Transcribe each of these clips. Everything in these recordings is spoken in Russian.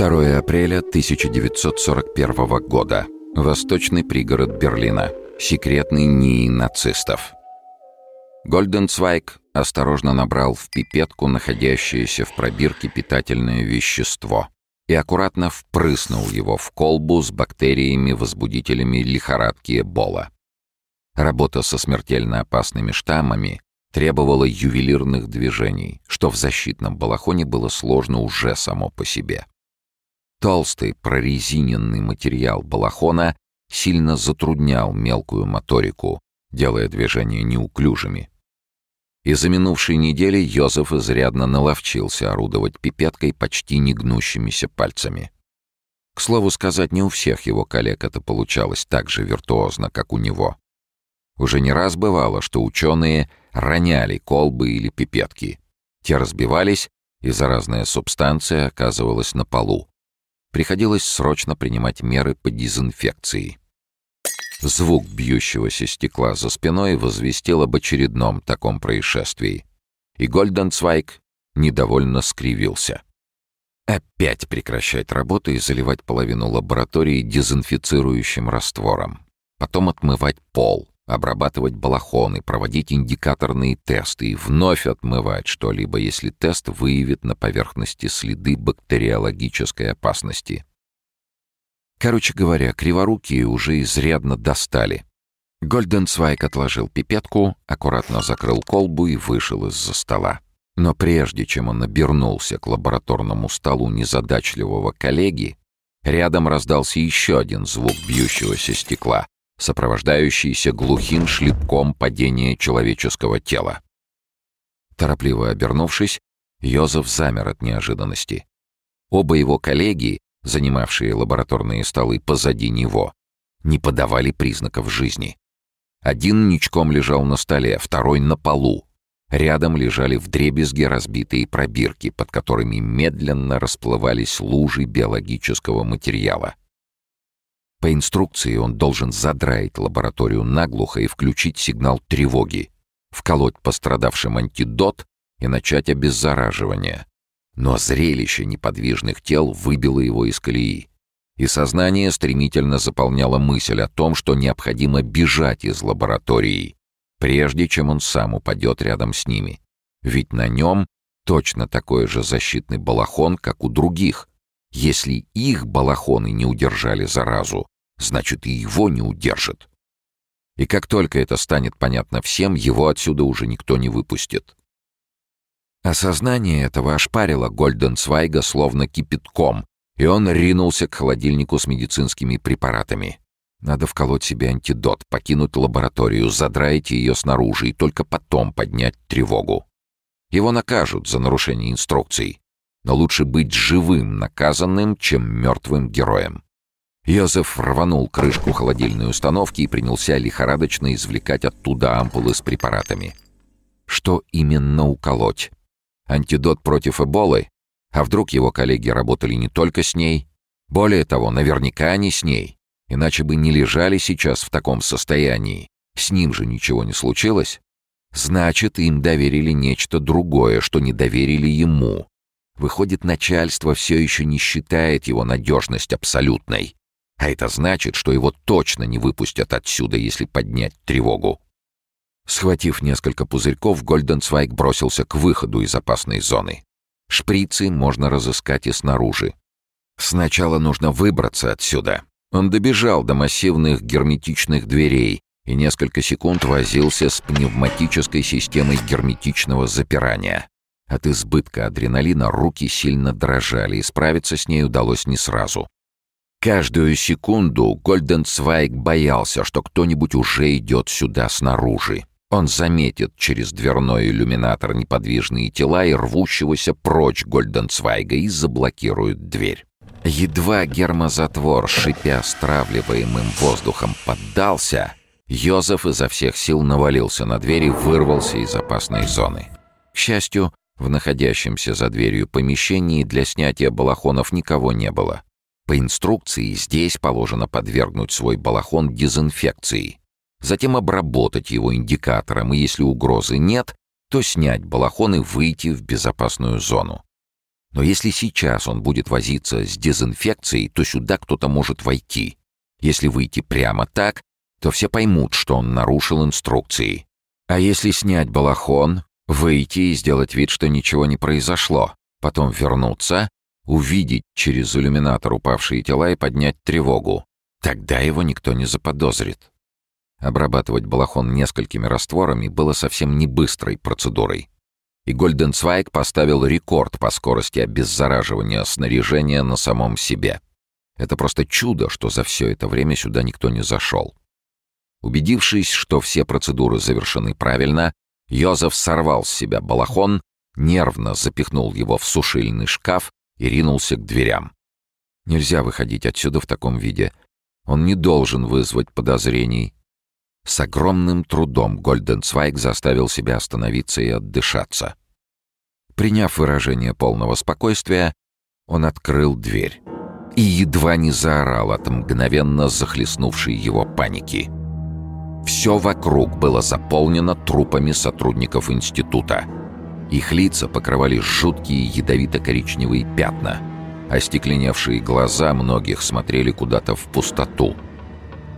2 апреля 1941 года. Восточный пригород Берлина. Секретный НИИ нацистов. Гольденцвайг осторожно набрал в пипетку находящееся в пробирке питательное вещество и аккуратно впрыснул его в колбу с бактериями-возбудителями лихорадки Эбола. Работа со смертельно опасными штаммами требовала ювелирных движений, что в защитном балахоне было сложно уже само по себе. Толстый прорезиненный материал балахона сильно затруднял мелкую моторику, делая движения неуклюжими. И за минувшей недели Йозеф изрядно наловчился орудовать пипеткой почти негнущимися пальцами. К слову сказать, не у всех его коллег это получалось так же виртуозно, как у него. Уже не раз бывало, что ученые роняли колбы или пипетки. Те разбивались, и заразная субстанция оказывалась на полу. Приходилось срочно принимать меры по дезинфекции. Звук бьющегося стекла за спиной возвестил об очередном таком происшествии. И Гольденцвайг недовольно скривился. Опять прекращать работу и заливать половину лаборатории дезинфицирующим раствором. Потом отмывать пол, обрабатывать балахоны, проводить индикаторные тесты и вновь отмывать что-либо, если тест выявит на поверхности следы бактериологической опасности. Короче говоря, криворукие уже изрядно достали. Гольденцвайк отложил пипетку, аккуратно закрыл колбу и вышел из-за стола. Но прежде чем он обернулся к лабораторному столу незадачливого коллеги, рядом раздался еще один звук бьющегося стекла, сопровождающийся глухим шлепком падения человеческого тела. Торопливо обернувшись, Йозеф замер от неожиданности. Оба его коллеги, занимавшие лабораторные столы позади него, не подавали признаков жизни. Один ничком лежал на столе, второй — на полу. Рядом лежали вдребезги разбитые пробирки, под которыми медленно расплывались лужи биологического материала. По инструкции он должен задраить лабораторию наглухо и включить сигнал тревоги, вколоть пострадавшим антидот и начать обеззараживание. Но зрелище неподвижных тел выбило его из колеи, и сознание стремительно заполняло мысль о том, что необходимо бежать из лаборатории, прежде чем он сам упадет рядом с ними. Ведь на нем точно такой же защитный балахон, как у других. Если их балахоны не удержали заразу, значит и его не удержит. И как только это станет понятно всем, его отсюда уже никто не выпустит. Осознание этого ошпарило Гольденцвайга словно кипятком, и он ринулся к холодильнику с медицинскими препаратами. Надо вколоть себе антидот, покинуть лабораторию, задраить ее снаружи и только потом поднять тревогу. Его накажут за нарушение инструкций, но лучше быть живым наказанным, чем мертвым героем. Йозеф рванул крышку холодильной установки и принялся лихорадочно извлекать оттуда ампулы с препаратами. Что именно уколоть? Антидот против эболы? А вдруг его коллеги работали не только с ней? Более того, наверняка не с ней. Иначе бы не лежали сейчас в таком состоянии. С ним же ничего не случилось. Значит, им доверили нечто другое, что не доверили ему. Выходит, начальство все еще не считает его надежность абсолютной. А это значит, что его точно не выпустят отсюда, если поднять тревогу. Схватив несколько пузырьков, Гольденцвайг бросился к выходу из опасной зоны. Шприцы можно разыскать и снаружи. Сначала нужно выбраться отсюда. Он добежал до массивных герметичных дверей и несколько секунд возился с пневматической системой герметичного запирания. От избытка адреналина руки сильно дрожали, и справиться с ней удалось не сразу. Каждую секунду Гольденцвайг боялся, что кто-нибудь уже идет сюда снаружи. Он заметит через дверной иллюминатор неподвижные тела и рвущегося прочь Гольденцвайга и заблокирует дверь. Едва гермозатвор, шипя стравливаемым воздухом, поддался, Йозеф изо всех сил навалился на дверь и вырвался из опасной зоны. К счастью, в находящемся за дверью помещении для снятия балахонов никого не было. По инструкции здесь положено подвергнуть свой балахон дезинфекции, затем обработать его индикатором, и если угрозы нет, то снять балахон и выйти в безопасную зону. Но если сейчас он будет возиться с дезинфекцией, то сюда кто-то может войти. Если выйти прямо так, то все поймут, что он нарушил инструкции. А если снять балахон, выйти и сделать вид, что ничего не произошло, потом вернуться, увидеть через иллюминатор упавшие тела и поднять тревогу, тогда его никто не заподозрит. Обрабатывать балахон несколькими растворами было совсем не быстрой процедурой. И Гольденцвайг поставил рекорд по скорости обеззараживания снаряжения на самом себе. Это просто чудо, что за все это время сюда никто не зашел. Убедившись, что все процедуры завершены правильно, Йозеф сорвал с себя балахон, нервно запихнул его в сушильный шкаф и ринулся к дверям. Нельзя выходить отсюда в таком виде. Он не должен вызвать подозрений. С огромным трудом Гольденцвайг заставил себя остановиться и отдышаться. Приняв выражение полного спокойствия, он открыл дверь и едва не заорал от мгновенно захлестнувшей его паники. Все вокруг было заполнено трупами сотрудников института. Их лица покрывали жуткие ядовито-коричневые пятна. Остекленевшие глаза многих смотрели куда-то в пустоту.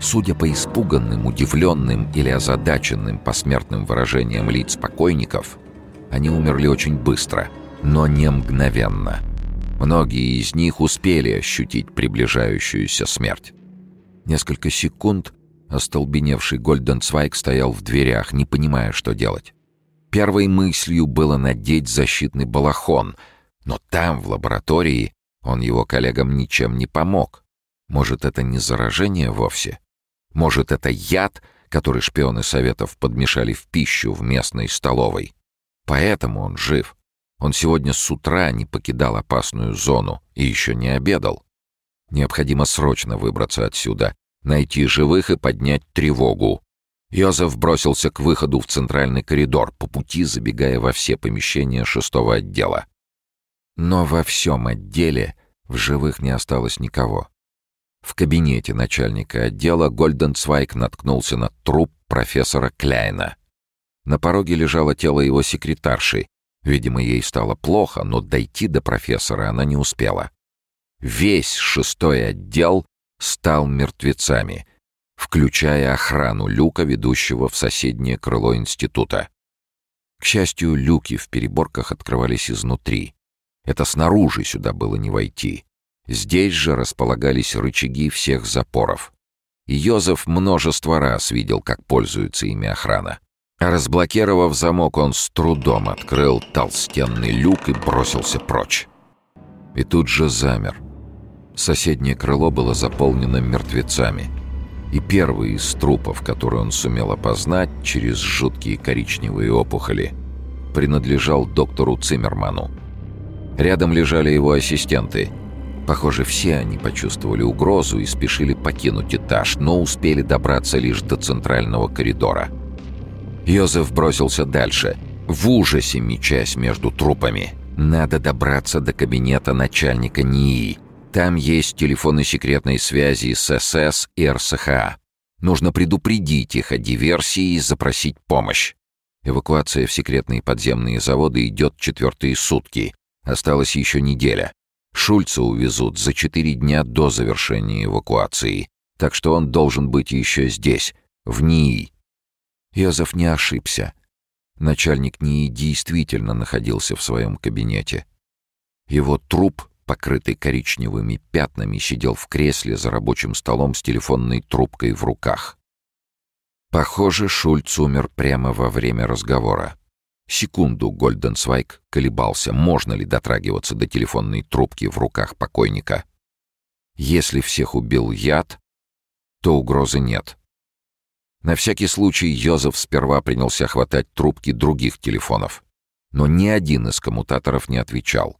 Судя по испуганным, удивленным или озадаченным посмертным выражениям лиц покойников, они умерли очень быстро, но не мгновенно. Многие из них успели ощутить приближающуюся смерть. Несколько секунд Остолбеневший Гольденцвайг стоял в дверях, не понимая, что делать. Первой мыслью было надеть защитный балахон, но там, в лаборатории, он его коллегам ничем не помог. Может, это не заражение вовсе? Может, это яд, который шпионы Советов подмешали в пищу в местной столовой? Поэтому он жив. Он сегодня с утра не покидал опасную зону и еще не обедал. Необходимо срочно выбраться отсюда, найти живых и поднять тревогу. Йозеф бросился к выходу в центральный коридор, по пути забегая во все помещения шестого отдела. Но во всем отделе в живых не осталось никого. В кабинете начальника отдела Гольденцвайк наткнулся на труп профессора Кляйна. На пороге лежало тело его секретарши. Видимо, ей стало плохо, но дойти до профессора она не успела. Весь шестой отдел стал мертвецами, включая охрану люка, ведущего в соседнее крыло института. К счастью, люки в переборках открывались изнутри. Это снаружи сюда было не войти. Здесь же располагались рычаги всех запоров. Йозеф множество раз видел, как пользуется ими охрана. разблокировав замок, он с трудом открыл толстенный люк и бросился прочь. И тут же замер — Соседнее крыло было заполнено мертвецами. И первый из трупов, который он сумел опознать через жуткие коричневые опухоли, принадлежал доктору Циммерману. Рядом лежали его ассистенты. Похоже, все они почувствовали угрозу и спешили покинуть этаж, но успели добраться лишь до центрального коридора. Йозеф бросился дальше, в ужасе мечась между трупами. Надо добраться до кабинета начальника НИИ, там есть телефоны секретной связи с СС и РСХА. Нужно предупредить их о диверсии и запросить помощь. Эвакуация в секретные подземные заводы идет четвертые сутки. Осталась еще неделя. Шульца увезут за четыре дня до завершения эвакуации. Так что он должен быть еще здесь, в НИИ. Йозеф не ошибся. Начальник НИИ действительно находился в своем кабинете. Его труп покрытый коричневыми пятнами, сидел в кресле за рабочим столом с телефонной трубкой в руках. Похоже, Шульц умер прямо во время разговора. Секунду Гольденсвайк колебался, можно ли дотрагиваться до телефонной трубки в руках покойника. Если всех убил яд, то угрозы нет. На всякий случай Йозеф сперва принялся хватать трубки других телефонов, но ни один из коммутаторов не отвечал.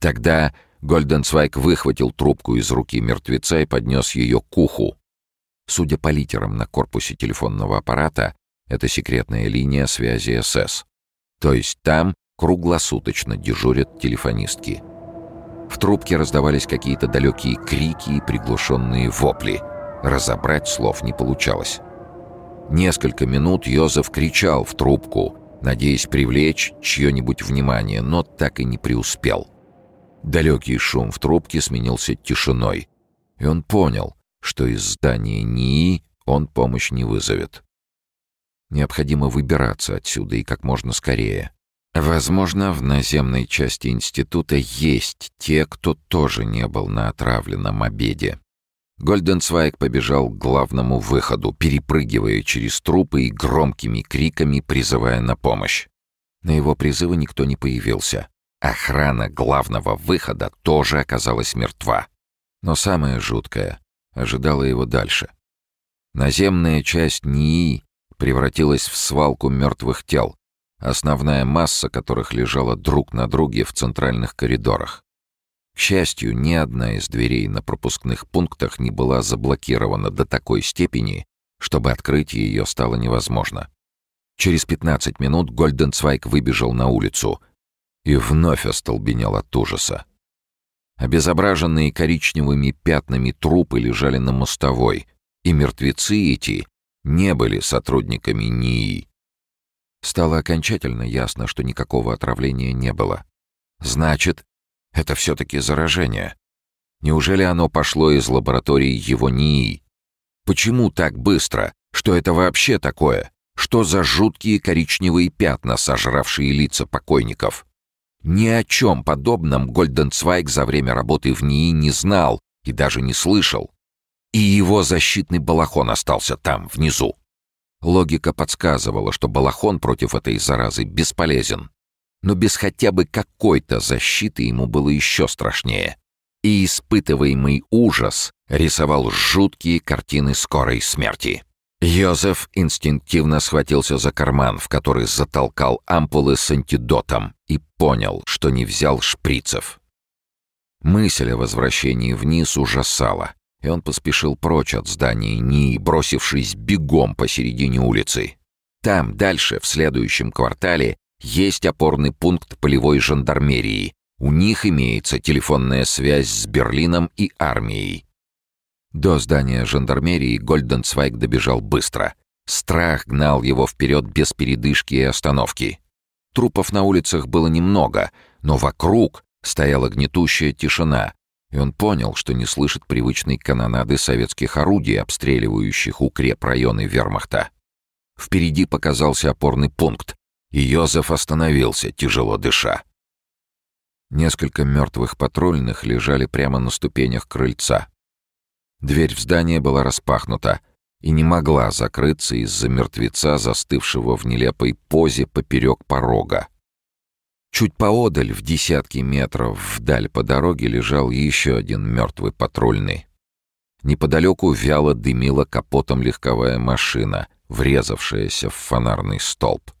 Тогда Гольденцвайк выхватил трубку из руки мертвеца и поднес ее к уху. Судя по литерам на корпусе телефонного аппарата, это секретная линия связи СС. То есть там круглосуточно дежурят телефонистки. В трубке раздавались какие-то далекие крики и приглушенные вопли. Разобрать слов не получалось. Несколько минут Йозеф кричал в трубку, надеясь привлечь чье-нибудь внимание, но так и не преуспел. Далекий шум в трубке сменился тишиной, и он понял, что из здания НИИ он помощь не вызовет. Необходимо выбираться отсюда и как можно скорее. Возможно, в наземной части института есть те, кто тоже не был на отравленном обеде. Гольденцвайг побежал к главному выходу, перепрыгивая через трупы и громкими криками призывая на помощь. На его призывы никто не появился. Охрана главного выхода тоже оказалась мертва. Но самое жуткое ожидало его дальше. Наземная часть НИИ превратилась в свалку мертвых тел, основная масса которых лежала друг на друге в центральных коридорах. К счастью, ни одна из дверей на пропускных пунктах не была заблокирована до такой степени, чтобы открытие ее стало невозможно. Через 15 минут Гольденцвайк выбежал на улицу и вновь остолбенел от ужаса. Обезображенные коричневыми пятнами трупы лежали на мостовой, и мертвецы эти не были сотрудниками НИИ. Стало окончательно ясно, что никакого отравления не было. Значит, это все-таки заражение. Неужели оно пошло из лаборатории его НИИ? Почему так быстро? Что это вообще такое? Что за жуткие коричневые пятна, сожравшие лица покойников? Ни о чем подобном Гольденцвайг за время работы в НИИ не знал и даже не слышал. И его защитный балахон остался там, внизу. Логика подсказывала, что балахон против этой заразы бесполезен но без хотя бы какой-то защиты ему было еще страшнее. И испытываемый ужас рисовал жуткие картины скорой смерти. Йозеф инстинктивно схватился за карман, в который затолкал ампулы с антидотом, и понял, что не взял шприцев. Мысль о возвращении вниз ужасала, и он поспешил прочь от здания НИИ, бросившись бегом посередине улицы. Там, дальше, в следующем квартале, есть опорный пункт полевой жандармерии. У них имеется телефонная связь с Берлином и армией. До здания жандармерии Гольденцвайг добежал быстро. Страх гнал его вперед без передышки и остановки. Трупов на улицах было немного, но вокруг стояла гнетущая тишина, и он понял, что не слышит привычной канонады советских орудий, обстреливающих укрепрайоны вермахта. Впереди показался опорный пункт, и Йозеф остановился, тяжело дыша. Несколько мертвых патрульных лежали прямо на ступенях крыльца. Дверь в здание была распахнута и не могла закрыться из-за мертвеца, застывшего в нелепой позе поперек порога. Чуть поодаль, в десятки метров вдаль по дороге, лежал еще один мертвый патрульный. Неподалеку вяло дымила капотом легковая машина, врезавшаяся в фонарный столб.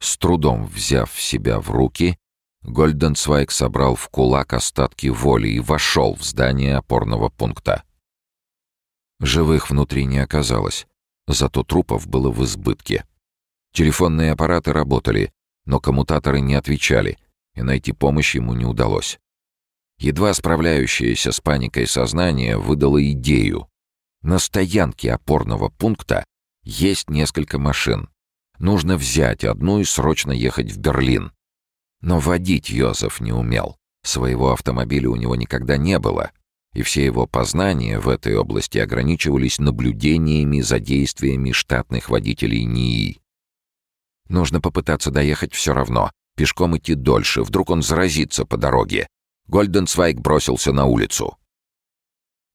С трудом взяв себя в руки, Гольденцвайг собрал в кулак остатки воли и вошел в здание опорного пункта. Живых внутри не оказалось, зато трупов было в избытке. Телефонные аппараты работали, но коммутаторы не отвечали, и найти помощь ему не удалось. Едва справляющееся с паникой сознание выдало идею. На стоянке опорного пункта есть несколько машин, Нужно взять одну и срочно ехать в Берлин. Но водить Йозеф не умел. Своего автомобиля у него никогда не было, и все его познания в этой области ограничивались наблюдениями за действиями штатных водителей НИИ. Нужно попытаться доехать все равно. Пешком идти дольше, вдруг он заразится по дороге. Гольденцвайг бросился на улицу.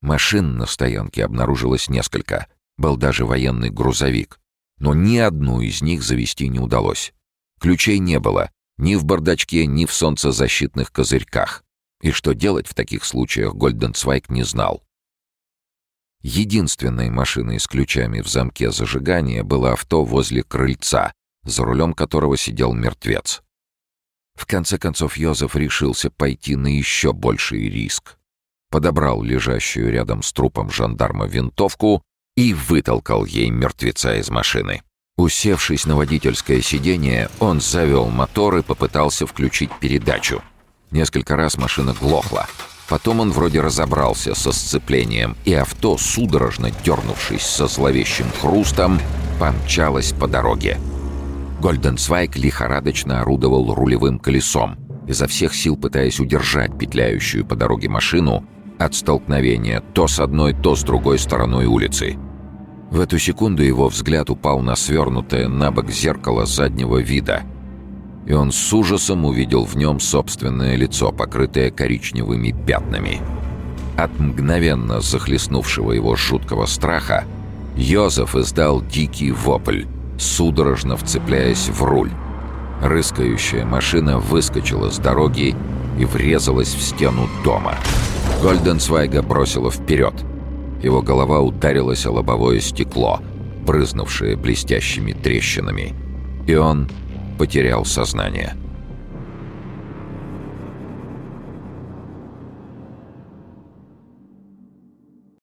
Машин на стоянке обнаружилось несколько. Был даже военный грузовик но ни одну из них завести не удалось. Ключей не было ни в бардачке, ни в солнцезащитных козырьках. И что делать в таких случаях Гольденцвайк не знал. Единственной машиной с ключами в замке зажигания было авто возле крыльца, за рулем которого сидел мертвец. В конце концов Йозеф решился пойти на еще больший риск. Подобрал лежащую рядом с трупом жандарма винтовку и вытолкал ей мертвеца из машины. Усевшись на водительское сиденье, он завел мотор и попытался включить передачу. Несколько раз машина глохла. Потом он вроде разобрался со сцеплением, и авто, судорожно дернувшись со зловещим хрустом, помчалось по дороге. Гольденцвайк лихорадочно орудовал рулевым колесом. изо всех сил пытаясь удержать петляющую по дороге машину от столкновения то с одной, то с другой стороной улицы. В эту секунду его взгляд упал на свернутое на бок зеркало заднего вида, и он с ужасом увидел в нем собственное лицо, покрытое коричневыми пятнами. От мгновенно захлестнувшего его жуткого страха Йозеф издал дикий вопль, судорожно вцепляясь в руль. Рыскающая машина выскочила с дороги и врезалась в стену дома. Гольденсвайга бросила вперед. Его голова ударилась о лобовое стекло, брызнувшее блестящими трещинами. И он потерял сознание.